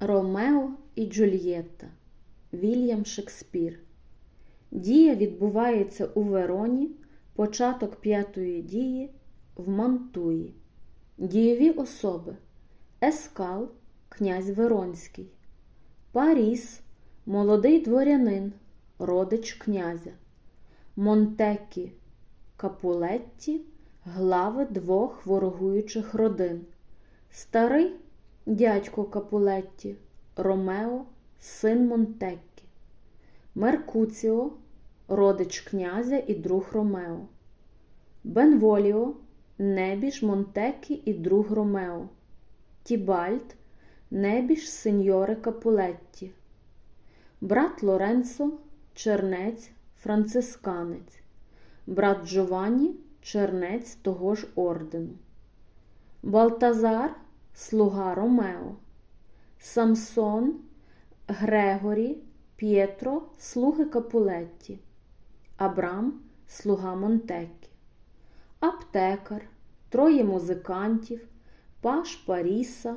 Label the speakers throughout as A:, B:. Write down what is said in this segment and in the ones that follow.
A: Ромео і Джульєтта Вільям Шекспір. Дія відбувається у Вероні, початок п'ятої дії в Мантуї. Дієві особи Ескал, князь Веронський, Паріс, молодий дворянин, родич князя, Монтекі, Капулетті, глави двох ворогуючих родин, Старий дядько Капулетті, Ромео, син Монтеккі, Меркуціо, родич князя і друг Ромео, Бенволіо, небіж Монтекі і друг Ромео, Тібальт, небіж сеньори Капулетті, брат Лоренцо, чернець, францисканець, брат Джованні, чернець того ж ордену, Балтазар, слуга Ромео, Самсон, Грегорі, П'єтро, слуги Капулетті, Абрам, слуга Монтеккі, аптекар, троє музикантів, паш Паріса,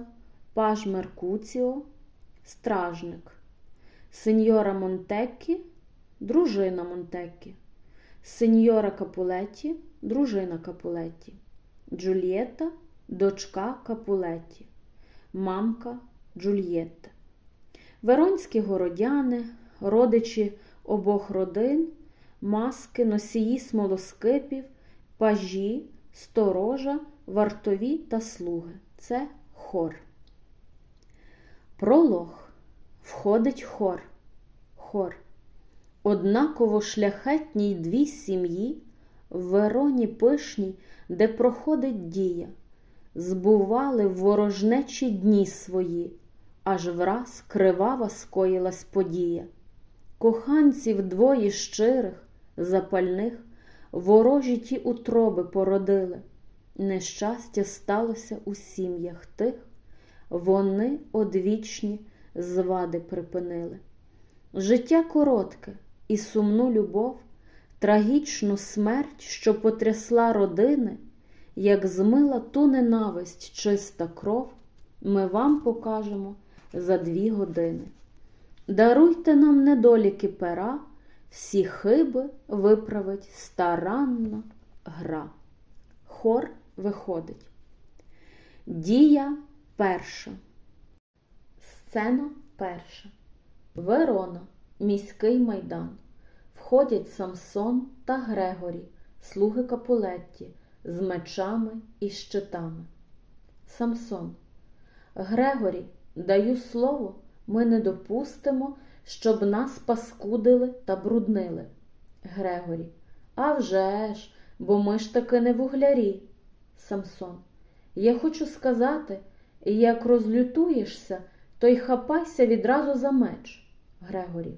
A: паж Меркуціо, стражник, сеньора Монтеккі, дружина Монтеккі, сеньора Капулетті, дружина Капулетті, Джульєта, дочка Капулетті, мамка Джульєтта. Веронські городяни, родичі обох родин, маски, носії смолоскипів, пажі, сторожа, вартові та слуги. Це хор. Пролог. Входить хор. Хор. Однаково шляхетній дві сім'ї, в Вероні пишній, де проходить дія, збували ворожнечі дні свої аж враз кривава скоїлась подія. Коханців двоє щирих, запальних, ворожі ті утроби породили. Нещастя сталося у сім'ях тих, вони одвічні звади припинили. Життя коротке і сумну любов, трагічну смерть, що потрясла родини, як змила ту ненависть чиста кров, ми вам покажемо за дві години. Даруйте нам недоліки пера, всі хиби виправить старанна гра. Хор виходить. Дія перша. Сцена перша. Верона, міський майдан. Входять Самсон та Грегорі, слуги Капулетті, з мечами і щитами. Самсон. Грегорі, Даю слово, ми не допустимо, щоб нас паскудили та бруднили. Грегорі. «А вже ж, бо ми ж таки не вуглярі. Самсон. Я хочу сказати, як розлютуєшся, то й хапайся відразу за меч. Грегорі.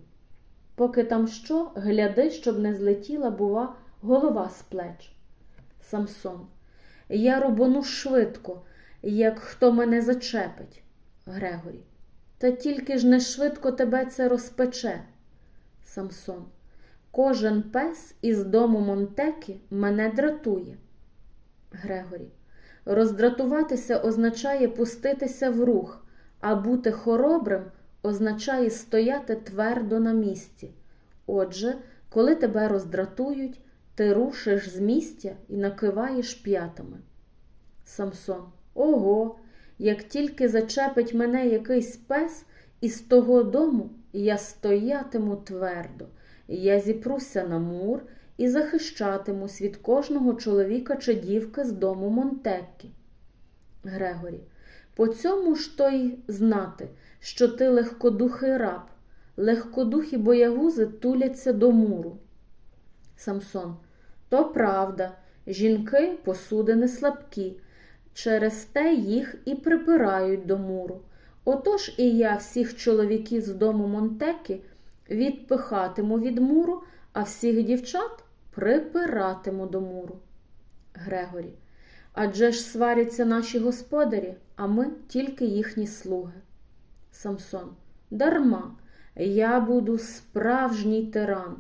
A: Поки там що, гляди, щоб не злетіла, бува, голова з плеч. Самсон. Я рубану швидко, як хто мене зачепить. Грегорі. Та тільки ж не швидко тебе це розпече. Самсон. Кожен пес із дому Монтекі мене дратує. Грегорі. Роздратуватися означає пуститися в рух, а бути хоробрим означає стояти твердо на місці. Отже, коли тебе роздратують, ти рушиш з місця і накиваєш п'ятами. Самсон. Ого, як тільки зачепить мене якийсь пес із того дому, я стоятиму твердо, я зіпруся на мур і захищатимусь від кожного чоловіка чи дівки з дому Монтеккі. Грегорі, по цьому ж то й знати, що ти легкодухий раб, легкодухі боягузи туляться до муру. Самсон, то правда, жінки посудини слабкі. Через те їх і припирають до муру. Отож і я всіх чоловіків з дому Монтеки відпихатиму від муру, а всіх дівчат припиратиму до муру. Грегорі. Адже ж сваряться наші господарі, а ми тільки їхні слуги. Самсон. Дарма, я буду справжній тиран.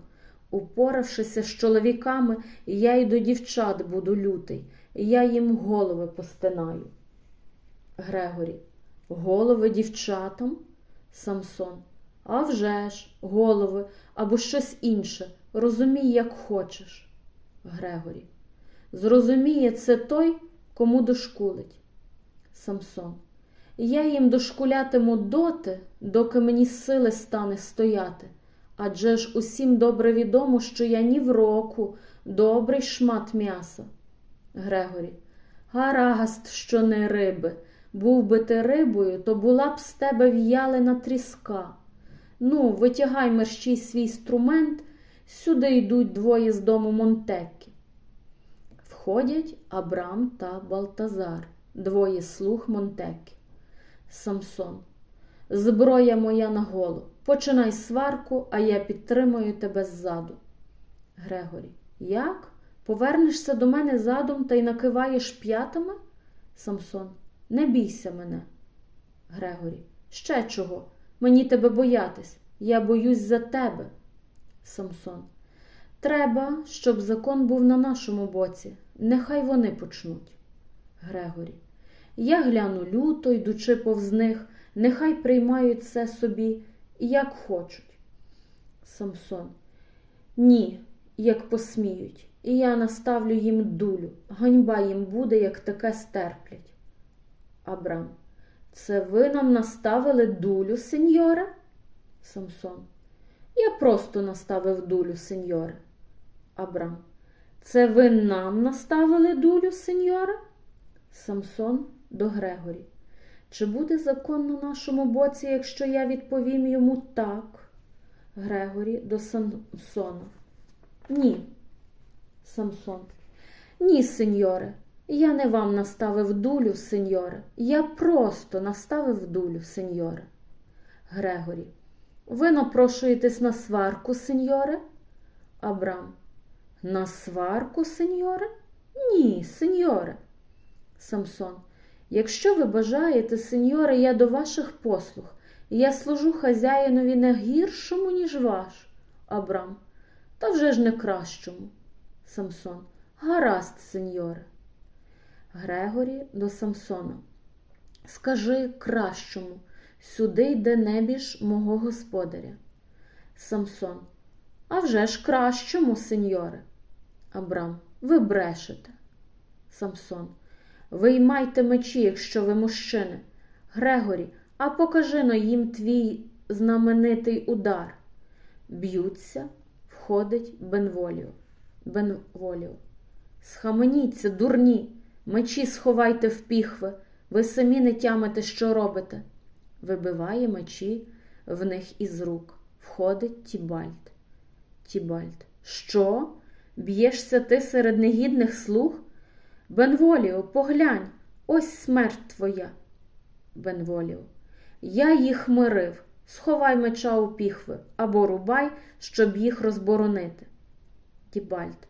A: Упоравшися з чоловіками, я й до дівчат буду лютий я їм голови постинаю. Грегорі, голови дівчатам? Самсон. «А вже ж, голови або щось інше. Розумій, як хочеш. Грегорі. Зрозуміє це той, кому дошкулить. Самсон. Я їм дошкулятиму доти, доки мені сили стане стояти. Адже ж усім добре відомо, що я ні в року добрий шмат м'яса. Грегорі. Гаразд, що не риби. Був би ти рибою, то була б з тебе в'ялена тріска. Ну, витягай мерщій свій інструмент, сюди йдуть двоє з дому Монтеккі. Входять Абрам та Балтазар, двоє слуг Монтеккі. Самсон. Зброя моя на голову. Починай сварку, а я підтримую тебе ззаду. Грегорі. Як? Повернешся до мене задом та й накиваєш п'ятами? Самсон. Не бійся мене. Грегорі. Ще чого? Мені тебе боятись. Я боюсь за тебе. Самсон. Треба, щоб закон був на нашому боці. Нехай вони почнуть. Грегорі. Я гляну люто, йдучи повз них, нехай приймають це собі, як хочуть. Самсон. Ні, як посміють, і я наставлю їм дулю. Ганьба їм буде, як таке стерплять. Абрам. Це ви нам наставили дулю, сеньоре? Самсон. Я просто наставив дулю, сеньоре. Абрам. Це ви нам наставили дулю, сеньоре? Самсон до Грегорі. Чи буде закон на нашому боці, якщо я відповім йому так? Грегорі до Самсона. Ні. Самсон. Ні, сеньоре. Я не вам наставив дулю, сеньоре. Я просто наставив дулю, сеньоре. Грегорі. Ви напрошуєтесь на сварку, сеньоре? Абрам. На сварку, сеньоре? Ні, сеньоре. Самсон. Якщо ви бажаєте, сеньоре, я до ваших послуг. Я служу хазяїнові не гіршому, ніж ваш. Абрам. Та вже ж не кращому. Самсон. Гаразд, сеньоре. Грегорі до Самсона. Скажи кращому, сюди йде небіж мого господаря. Самсон. А вже ж кращому, сеньоре. Абрам. Ви брешете. Самсон. Виймайте мечі, якщо ви мужчини. Грегорі, а покажи но їм твій знаменитий удар. Б'ються, входить Бенволіо. Бенволіо. Схаменіться, дурні, мечі сховайте в піхви, ви самі не тямите, що робите. Вибиває мечі в них із рук. Входить Тібальд. Тібальд. Що? Б'єшся ти серед негідних слуг? Бенволіо, поглянь, ось смерть твоя. Бенволіо. Я їх мирив. Сховай меча у піхви або рубай, щоб їх розборонити. Тібальд.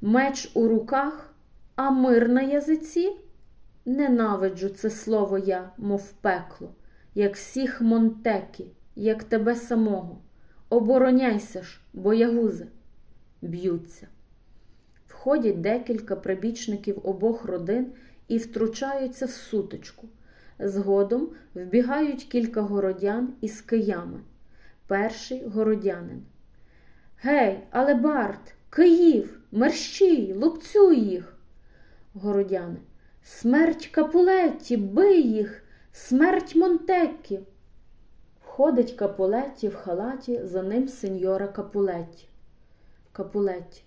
A: Меч у руках, а мир на язиці? Ненавиджу це слово я, мов пекло, як всіх Монтекі, як тебе самого. Обороняйся ж, боягузи. Б'ються. Входять декілька прибічників обох родин і втручаються в сутичку. Згодом вбігають кілька городян із киями. Перший городянин. Гей, Алебард, Київ, мерщій, лупцюй їх. Городяни. Смерть Капулетті, бий їх, смерть Монтеккі. Входить Капулетті в халаті, за ним сеньора Капулетті. Капулетті.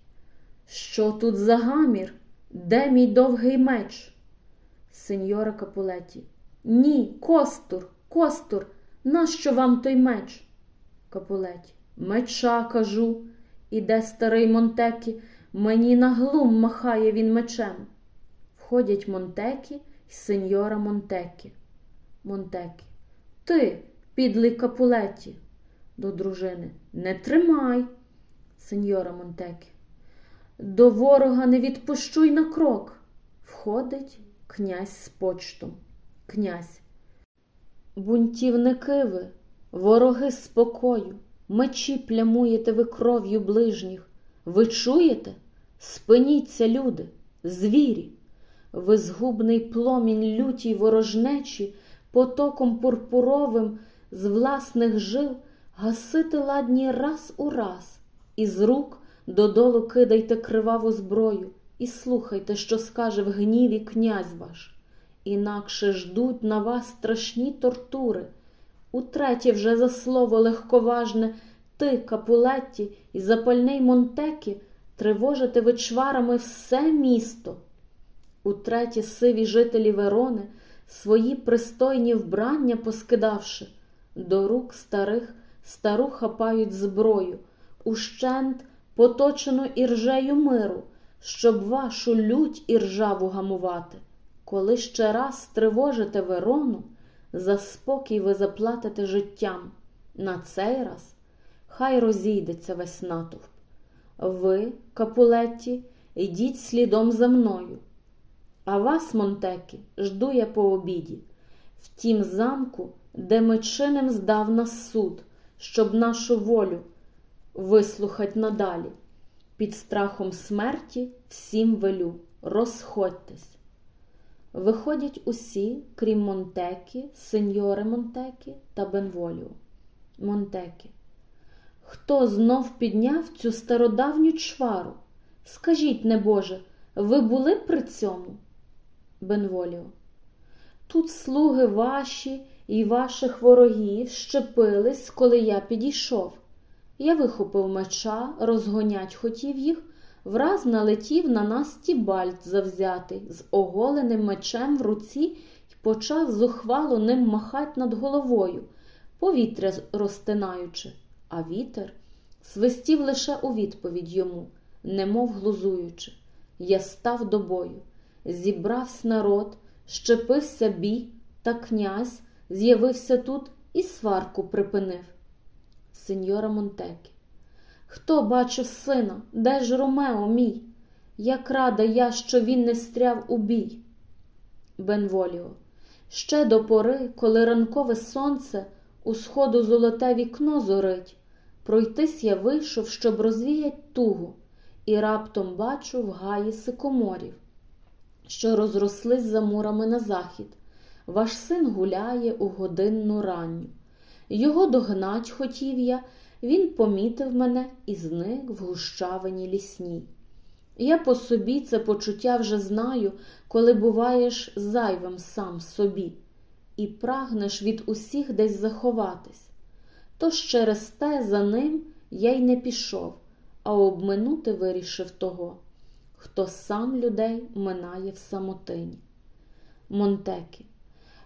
A: Що тут за гамір? Де мій довгий меч? Сеньора Капулетті. Ні, костур, костур, нащо вам той меч? Капулетті. Меча, кажу. Іде старий Монтекі, мені на глум махає він мечем. Входять Монтекі й сеньора Монтекі. Монтекі. Ти, підлий Капулеті. До дружини. Не тримай, сеньора Монтекі. До ворога не відпущу й на крок. Входить князь з почтом. Князь. Бунтівники ви, вороги спокою, мечі плямуєте ви кров'ю ближніх. Ви чуєте? Спиніться, люди, звірі. Ви згубний пломінь лютій ворожнечі, потоком пурпуровим з власних жил гасити ладні раз у раз, і з рук додолу кидайте криваву зброю, і слухайте, що скаже в гніві князь ваш. Інакше ждуть на вас страшні тортури. Утретє вже за слово легковажне ти, Капулетті, і запальний Монтекі тривожите ви чварами все місто. Утретє сиві жителі Верони, свої пристойні вбрання поскидавши, до рук старих стару хапають зброю, ущент поточену іржею миру, щоб вашу лють іржаву гамувати. Коли ще раз стривожите Верону, за спокій ви заплатите життям. На цей раз хай розійдеться весь натовп. Ви, Капулетті, йдіть слідом за мною. А вас, Монтекі, жду я по обіді, в тім замку, де ми чинем здав нас суд, щоб нашу волю вислухать надалі. Під страхом смерті всім велю, розходьтесь. Виходять усі, крім Монтекі, сеньори Монтекі та Бенволіо. Монтекі. Хто знов підняв цю стародавню чвару? Скажіть, небоже, ви були при цьому? Бенволіо. Тут слуги ваші і ваших ворогів щепились, коли я підійшов. Я вихопив меча, розгонять хотів їх, враз налетів на нас тібальт завзятий, з оголеним мечем в руці й почав зухвало ним махать над головою, повітря розтинаючи, а вітер свистів лише у відповідь йому, немов глузуючи. Я став до бою, зібрався народ, щепився бій, та князь з'явився тут і сварку припинив. Сеньора Монтекі. Хто бачив сина? Де ж Ромео мій? Як рада я, що він не стряв у бій. Бенволіо. Ще до пори, коли ранкове сонце у сходу золоте вікно зорить, пройтись я вийшов, щоб розвіять тугу, і раптом бачу в гаї сикоморів, що розрослись за мурами на захід. Ваш син гуляє у годинну ранню. Його догнать хотів я, він помітив мене і зник в гущавині лісній. Я по собі це почуття вже знаю, коли буваєш зайвим сам собі, і прагнеш від усіх десь заховатись. Тож через те за ним я й не пішов, а обминути вирішив того, хто сам людей минає в самотині. Монтекі,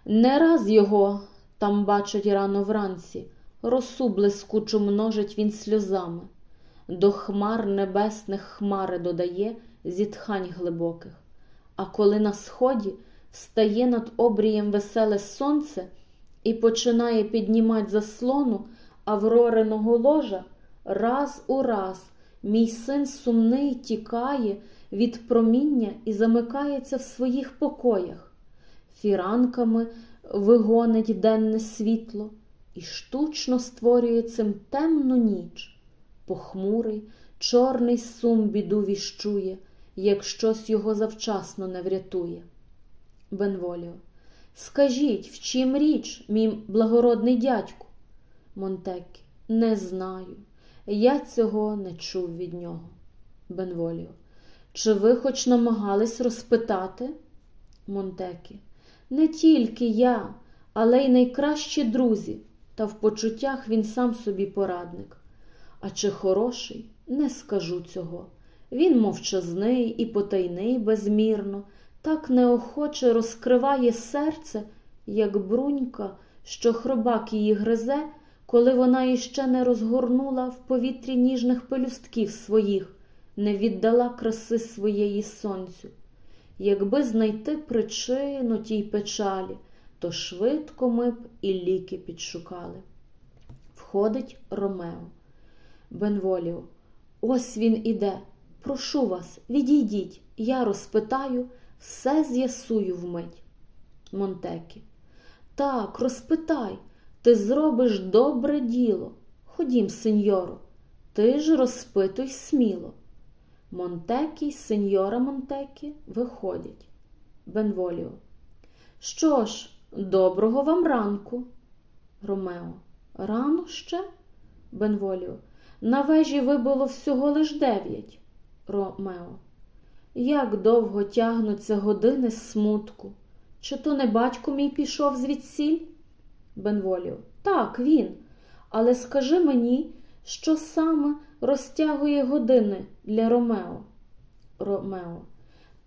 A: не раз його там бачать рано вранці, росу блискучу множить він сльозами, до хмар небесних хмари додає зітхань глибоких. А коли на сході встає над обрієм веселе сонце і починає піднімать заслону аврореного ложа, раз у раз мій син сумний тікає від проміння і замикається в своїх покоях, фіранками вигонить денне світло і штучно створює цим темну ніч. Похмурий, чорний сум біду віщує, як щось його завчасно не врятує. Бенволіо. Скажіть, в чим річ, мій благородний дядьку? Монтекі. Не знаю. Я цього не чув від нього. Бенволіо. Чи ви хоч намагались розпитати? Монтекі. Не тільки я, але й найкращі друзі, та в почуттях він сам собі порадник. А чи хороший, не скажу цього. Він мовчазний і потайний безмірно, так неохоче розкриває серце, як брунька, що хробак її гризе, коли вона іще не розгорнула в повітрі ніжних пелюстків своїх, не віддала краси своєї сонцю. Якби знайти причину тій печалі, то швидко ми б і ліки підшукали. Входить Ромео. Бенволіо, ось він іде. Прошу вас, відійдіть, я розпитаю, все з'ясую вмить. Монтекі. Так, розпитай, ти зробиш добре діло. Ходім, сеньоро, ти ж розпитуй сміло. Монтекі й сеньора Монтекі виходять. Бенволіо. Що ж, доброго вам ранку. Ромео. Рано ще? Бенволіо. На вежі вибило всього лиш дев'ять. Ромео. Як довго тягнуться години смутку? Чи то не батько мій пішов звідсіль? Бенволіо. Так, він. Але скажи мені, що саме розтягує години для Ромео? Ромео.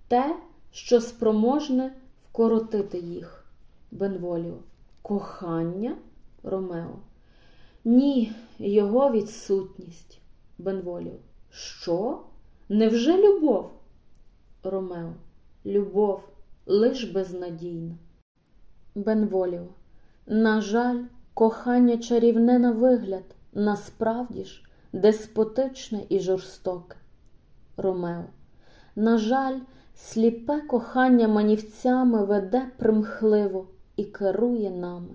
A: Те, що спроможне вкоротити їх. Бенволіо. Кохання? Ромео. Ні, його відсутність. Бенволіо. Що? Невже любов? Ромео. Любов лиш безнадійна. Бенволіо. На жаль, кохання чарівне на вигляд, насправді ж деспотичне і жорстоке. Ромео. На жаль, сліпе кохання манівцями веде примхливо і керує нами.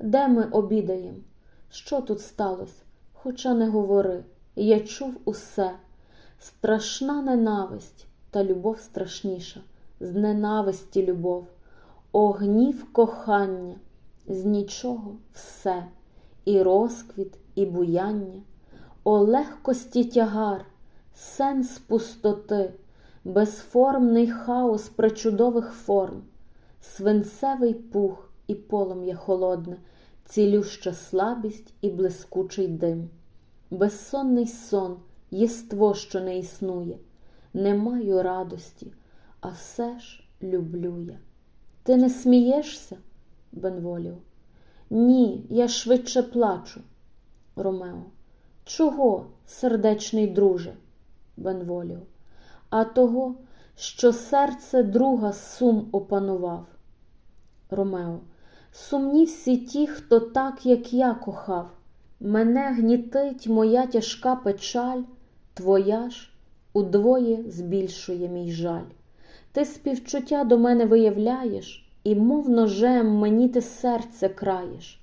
A: Де ми обідаєм? Що тут сталося? Хоча не говори, я чув усе. Страшна ненависть та любов страшніша, з ненависті любов, огнів кохання, з нічого все, і розквіт, і буяння, о легкості тягар, сенс пустоти, безформний хаос причудових форм, свинцевий пух і полум'я холодне, цілюща слабість і блискучий дим, безсонний сон, єство, що не існує, не маю радості, а все ж люблю я. Ти не смієшся, Бенволіо? Ні, я швидше плачу. Ромео. Чого, сердечний друже, Бенволіо? А того, що серце друга сум опанував. Ромео. Сумні всі ті, хто так, як я кохав. Мене гнітить моя тяжка печаль, твоя ж удвоє збільшує мій жаль. Ти співчуття до мене виявляєш, і, мов ножем, мені ти серце краєш.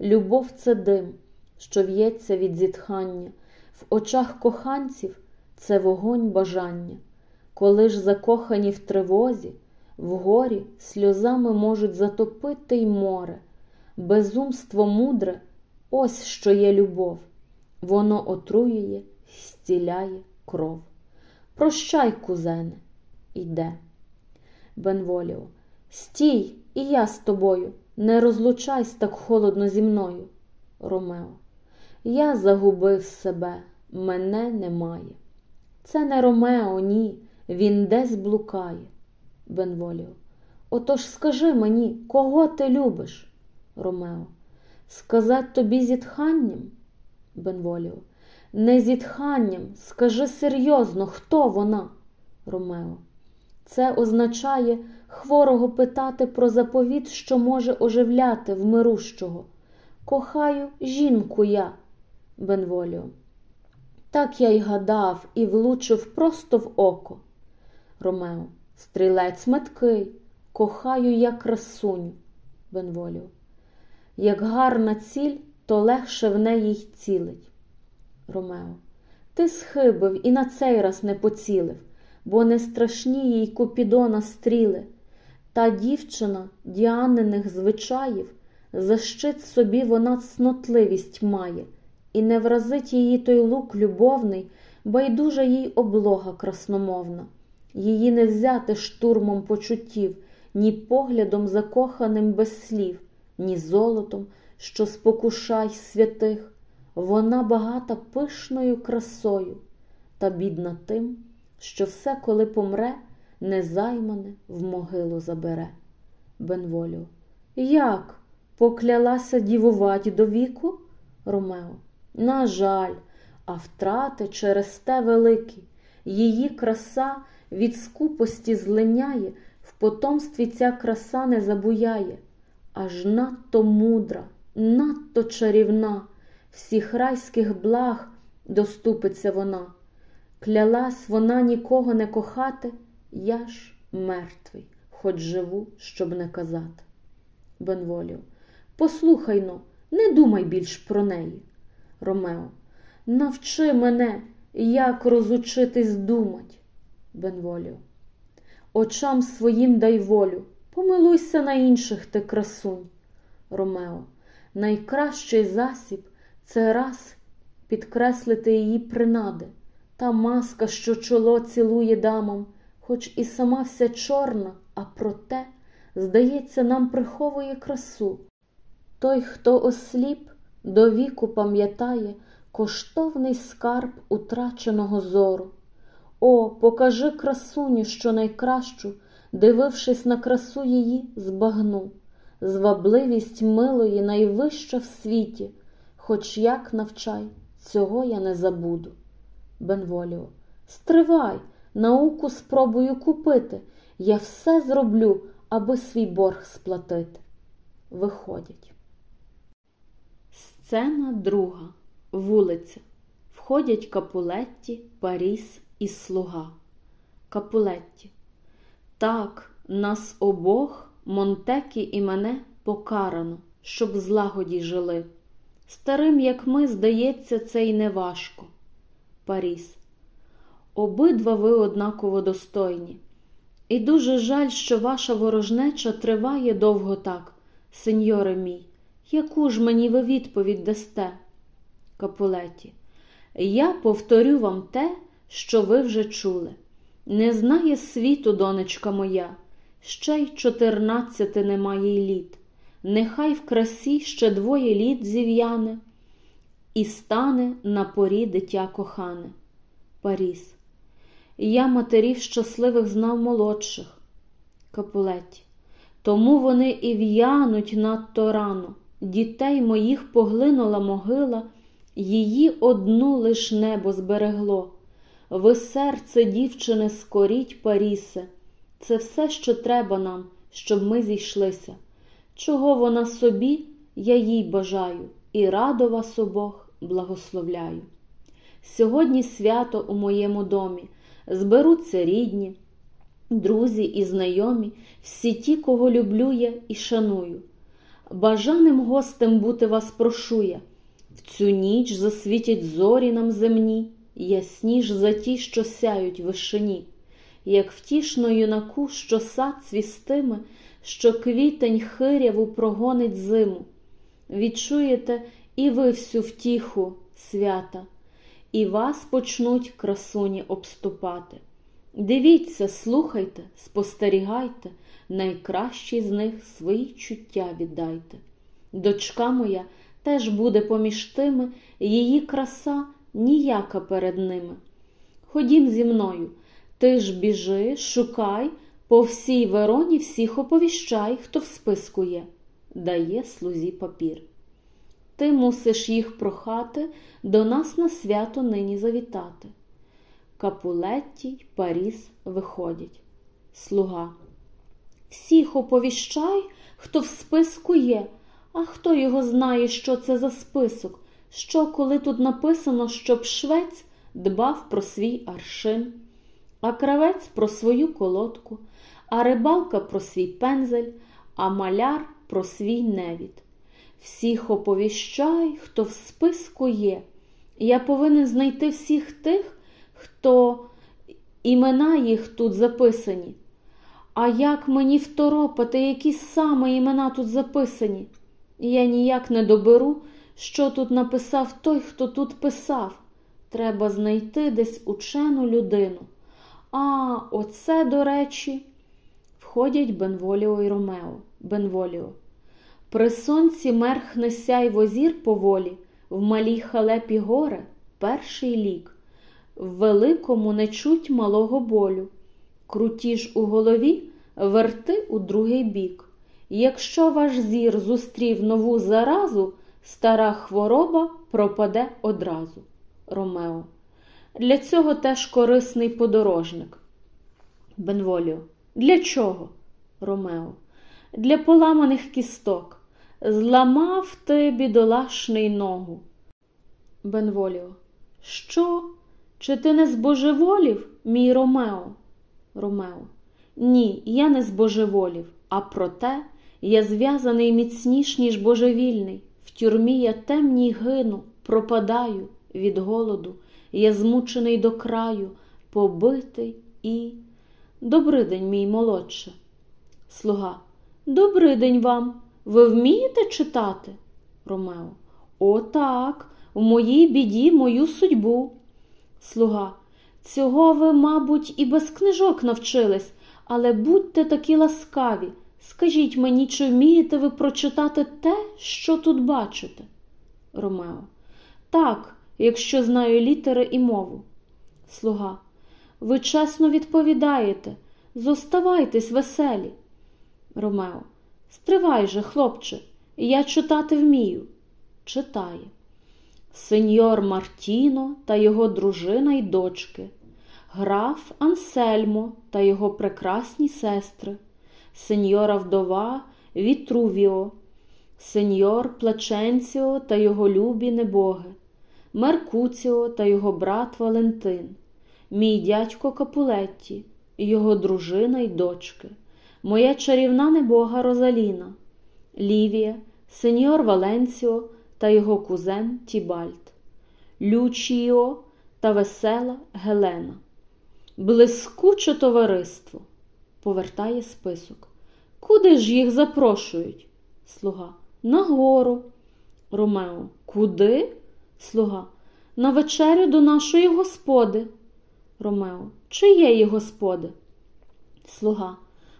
A: Любов це дим, що в'ється від зітхання, в очах коханців це вогонь бажання. Коли ж закохані в тривозі, в горі сльозами можуть затопити й море, безумство мудре, ось що є любов, воно отруює, зціляє кров. Прощай, кузене, іде. Бенволіо. Стій, і я з тобою, не розлучайся так холодно зі мною. Ромео. Я загубив себе, мене немає. Це не Ромео, ні, він десь блукає. Бенволіо. Отож скажи мені, кого ти любиш? Ромео. Сказать тобі зітханням? Бенволіо. Не зітханням, скажи серйозно, хто вона? Ромео. Це означає хворого питати про заповіт, що може оживляти вмирущого. Кохаю жінку я, Бенволіо. Так я й гадав і влучив просто в око. Ромео. Стрілець меткий, кохаю я красуню, Бенволіо. Як гарна ціль, то легше в неї й цілить. Ромео. Ти схибив і на цей раз не поцілив бо не страшні їй Купідона стріли. Та дівчина діаниних звичаїв, за щит собі вона цнотливість має, і не вразить її той лук любовний, байдужа їй облога красномовна. Її не взяти штурмом почуттів, ні поглядом закоханим без слів, ні золотом, що спокушай святих. Вона багата пишною красою, та бідна тим, що все, коли помре, незаймане в могилу забере. Бенволіо. Як? Поклялася дівувати до віку? Ромео. На жаль, а втрати через те великі. Її краса від скупості злиняє, в потомстві ця краса не забуяє, аж надто мудра, надто чарівна, всіх райських благ доступиться вона. Клялась вона нікого не кохати, я ж мертвий, хоч живу, щоб не казати. Бенволіо, послухай но, не думай більш про неї. Ромео, навчи мене, як розучитись думать. Бенволіо, очам своїм дай волю, помилуйся на інших ти красунь. Ромео, найкращий засіб це раз підкреслити її принади, та маска, що чоло цілує дамам, хоч і сама вся чорна, а проте, здається, нам приховує красу. Той, хто осліп, до віку пам'ятає коштовний скарб утраченого зору. О, покажи красуню, що найкращу, дивившись на красу її, збагну, звабливість милої найвища в світі, хоч як навчай, цього я не забуду. Бенволіо, стривай, науку спробую купити. Я все зроблю, аби свій борг сплатити. Виходять. Сцена друга. Вулиця. Входять Капулетті, Паріс і слуга. Капулетті. Так, нас обох, Монтекі і мене, покарано, щоб злагоді жили. Старим, як ми, здається, це й не важко. Паріс. Обидва ви однаково достойні. І дуже жаль, що ваша ворожнеча триває довго так, сеньоре мій. Яку ж мені ви відповідь дасте? Капулеті. Я повторю вам те, що ви вже чули. Не знає світу, донечка моя, ще й чотирнадцяти немає й літ. Нехай в красі ще двоє літ зів'яне, і стане на порі дитя кохане. Паріс. Я матерів щасливих знав молодших. Капулеті. Тому вони і в'януть надто рано. Дітей моїх поглинула могила, її одну лиш небо зберегло. Ви серце, дівчини, скоріть, Парісе, це все, що треба нам, щоб ми зійшлися. Чого вона собі, я їй бажаю, і радо вас обох благословляю. Сьогодні свято у моєму домі, зберуться рідні, друзі і знайомі, всі ті, кого люблю я і шаную. Бажаним гостем бути вас прошу я. В цю ніч засвітять зорі нам земні, ясніш за ті, що сяють вишині, як втішно юнаку, що сад цвістиме, що квітень хиряву прогонить зиму. Відчуєте і ви всю втіху свята, і вас почнуть красуні обступати. Дивіться, слухайте, спостерігайте, найкращі з них свої чуття віддайте. Дочка моя теж буде поміж тими, її краса ніяка перед ними. Ходім зі мною, ти ж біжи, шукай, по всій Вероні всіх оповіщай, хто в списку є, дає слузі папір. Ти мусиш їх прохати до нас на свято нині завітати. Капулетті й Паріс виходять. Слуга. Всіх оповіщай, хто в списку є, а хто його знає, що це за список, що, коли тут написано, щоб швець дбав про свій аршин, а кравець про свою колодку, а рибалка про свій пензель, а маляр про свій невід. Всіх оповіщай, хто в списку є. Я повинен знайти всіх тих, хто імена їх тут записані. А як мені второпати, які саме імена тут записані? Я ніяк не доберу, що тут написав той, хто тут писав. Треба знайти десь учену людину. А, оце, до речі, входять Бенволіо і Ромео. Бенволіо. При сонці мерхне сяйво зір поволі, в малій халепі горе перший лік, в великому не чуть малого болю. Круті ж у голові верти у другий бік. Якщо ваш зір зустрів нову заразу, стара хвороба пропаде одразу. Ромео. Для цього теж корисний подорожник. Бенволіо. Для чого? Ромео. Для поламаних кісток. Зламав ти бідолашний ногу. Бенволіо. Що? Чи ти не збожеволів, мій Ромео? Ромео. Ні, я не збожеволів, а проте я зв'язаний міцніш, ніж божевільний. В тюрмі я темній гину, пропадаю від голоду, я змучений до краю, побитий і. Добрий день, мій молодше. Слуга. Добрий день вам. Ви вмієте читати? Ромео. О, так, в моїй біді мою судьбу. Слуга. Цього ви, мабуть, і без книжок навчились, але будьте такі ласкаві. Скажіть мені, чи вмієте ви прочитати те, що тут бачите? Ромео. Так, якщо знаю літери і мову. Слуга. Ви чесно відповідаєте. Зоставайтесь веселі. Ромео. Стривай же, хлопче, я читати вмію. Читає. Сеньор Мартіно та його дружина й дочки, граф Ансельмо та його прекрасні сестри, сеньора вдова Вітрувіо, сеньор Плаченціо та його любі небоги, Меркуціо та його брат Валентин, мій дядько Капулетті, його дружина й дочки, моя чарівна небога Розаліна, Лівія, сеньор Валенціо та його кузен Тібальт, Лючіо та весела Гелена. Блискуче товариство. Повертає список. Куди ж їх запрошують? Слуга. Нагору. Ромео. Куди? Слуга. На вечерю до нашої господи. Ромео. Чиєї господи? Слуга.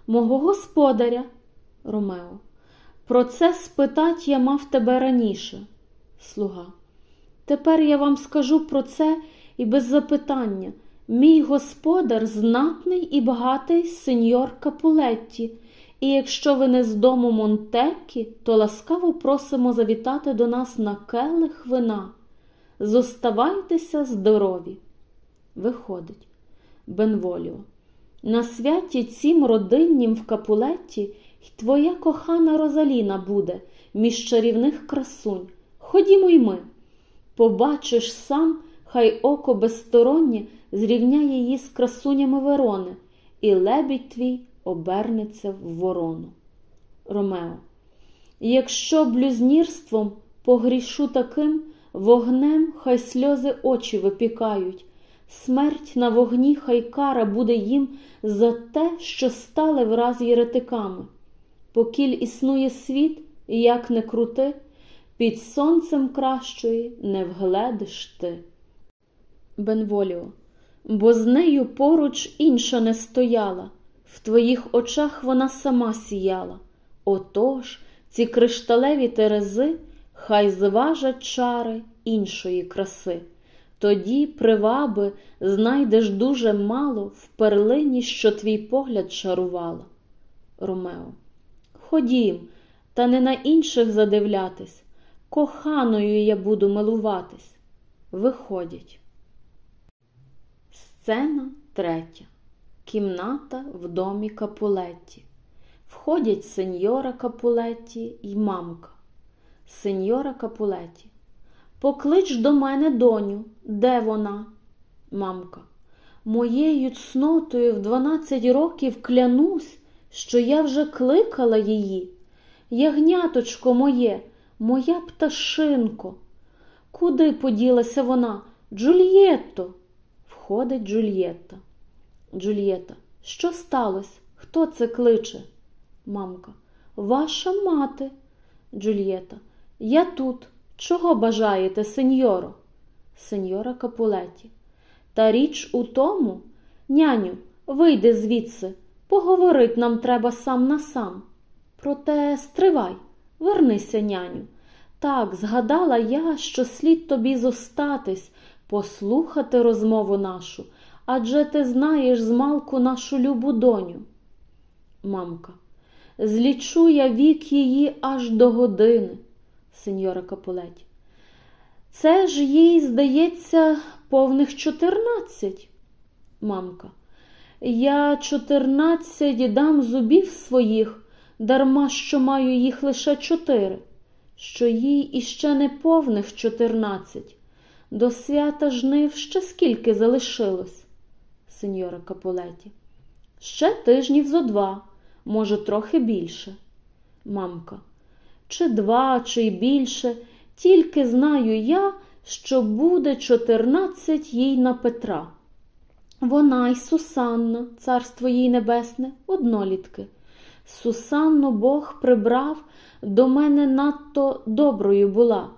A: Мого господаря. Ромео. Про це спитать я мав тебе раніше. Слуга. Тепер я вам скажу про це і без запитання. Мій господар знатний і багатий сеньор Капулетті, і якщо ви не з дому Монтеккі, то ласкаво просимо завітати до нас на келих вина. Зоставайтеся здорові. Виходить, Бенволіо. На святі цім родиннім в Капулетті твоя кохана Розаліна буде між чарівних красунь. Ходімо й ми. Побачиш сам, хай око безстороннє зрівняє її з красунями Верони, і лебідь твій обернеться в ворону. Ромео. Якщо блюзнірством погрішу таким, вогнем хай сльози очі випікають, смерть на вогні хай кара буде їм за те, що стали враз єретиками. Покіль існує світ, як не крути, під сонцем кращої не вгледиш ти. Бенволіо, бо з нею поруч інша не стояла, в твоїх очах вона сама сіяла. Отож ці кришталеві терези хай зважать чари іншої краси. Тоді, приваби, знайдеш дуже мало в перлині, що твій погляд чарувала. Ромео. Ходім, та не на інших задивлятись, коханою я буду милуватись. Виходять. Сцена третя. Кімната в домі Капулетті. Входять сеньора Капулетті й мамка. Сеньора Капулетті. Поклич до мене доню. Де вона? Мамка. Моєю цнотою в дванадцять років клянусь, що я вже кликала її. Ягняточко моє, моя пташинко. Куди поділася вона? Джульєтто. Входить Джульєтта. Джульєта. Що сталося? Хто це кличе? Мамка. Ваша мати. Джульєта. Я тут. Чого бажаєте, сеньоро? Сеньора Капулеті. Та річ у тому, няню, вийди звідси, поговорить нам треба сам на сам. Проте стривай, вернися, няню. Так, згадала я, що слід тобі зостатись, послухати розмову нашу, адже ти знаєш змалку нашу любу доню. Мамка. Злічу я вік її аж до години, сеньора Капулеті. Це ж їй, здається, повних чотирнадцять. Мамка. Я чотирнадцять дам зубів своїх, дарма що маю їх лише чотири, що їй іще не повних чотирнадцять. До свята жнив ще скільки залишилось, сеньора Капулеті. Ще тижнів зо два, може, трохи більше. Мамка. Чи два, чи й більше, тільки знаю я, що буде чотирнадцять їй на Петра. Вона й Сусанна, царство їй небесне, однолітки. Сусанну Бог прибрав, до мене надто доброю була.